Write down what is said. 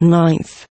ninth.